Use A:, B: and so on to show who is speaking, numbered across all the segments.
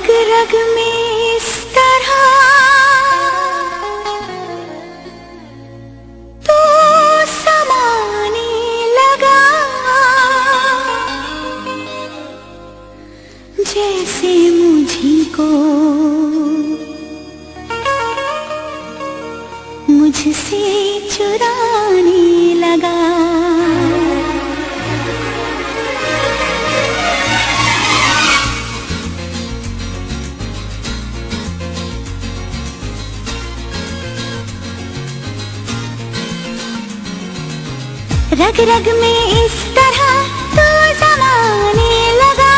A: रग रग में इस तरह। तो समाने लगा। जैसे मुझी को मुझसे चुराने लगा। रग रग में इस तरह तू समाने लगा।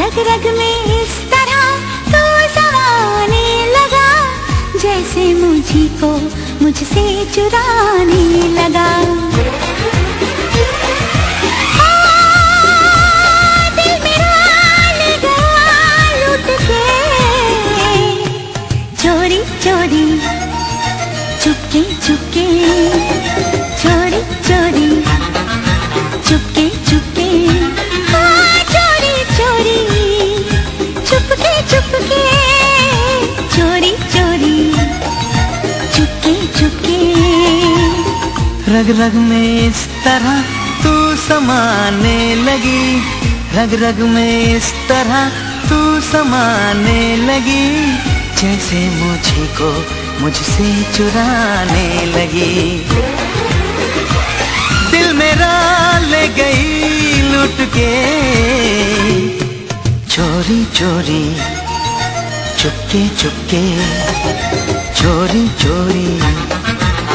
A: रग रग में इस तरह तू समाने लगा। जैसे मुझी को मुझसे चुराने लगा। हाँ, चोरी चोरी चुपके चुपके।
B: रग रग में इस तरह तू समाने लगी। रग रग में इस तरह तू समाने लगी। जैसे मुझे को मुझसे चुराने लगी। दिल मेरा ले गई लुट के। चोरी चोरी, चुपके चुपके। चोरी चोरी।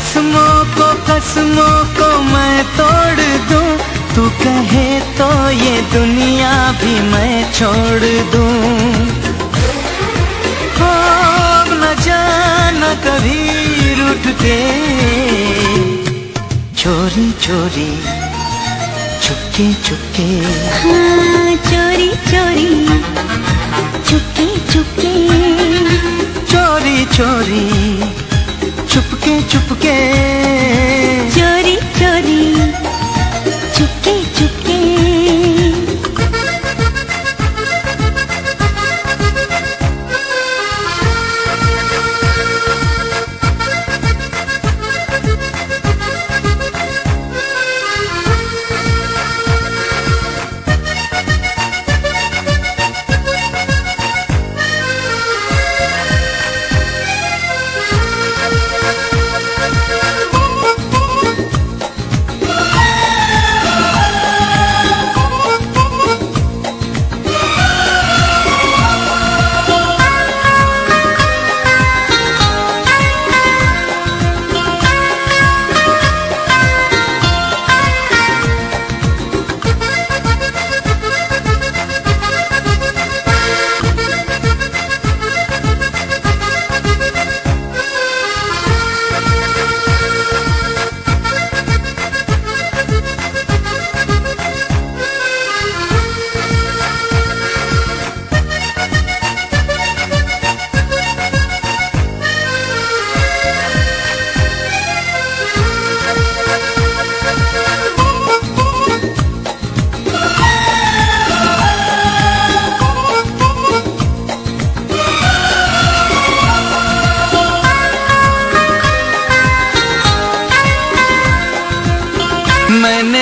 B: रस्मों को, कसमों को मैं तोड़ दूँ। तू कहे तो ये दुनिया भी मैं छोड़ दूँ। अब न जाना कभी रूठ के। चोरी चोरी, चुपके चुपके।
A: हाँ चोरी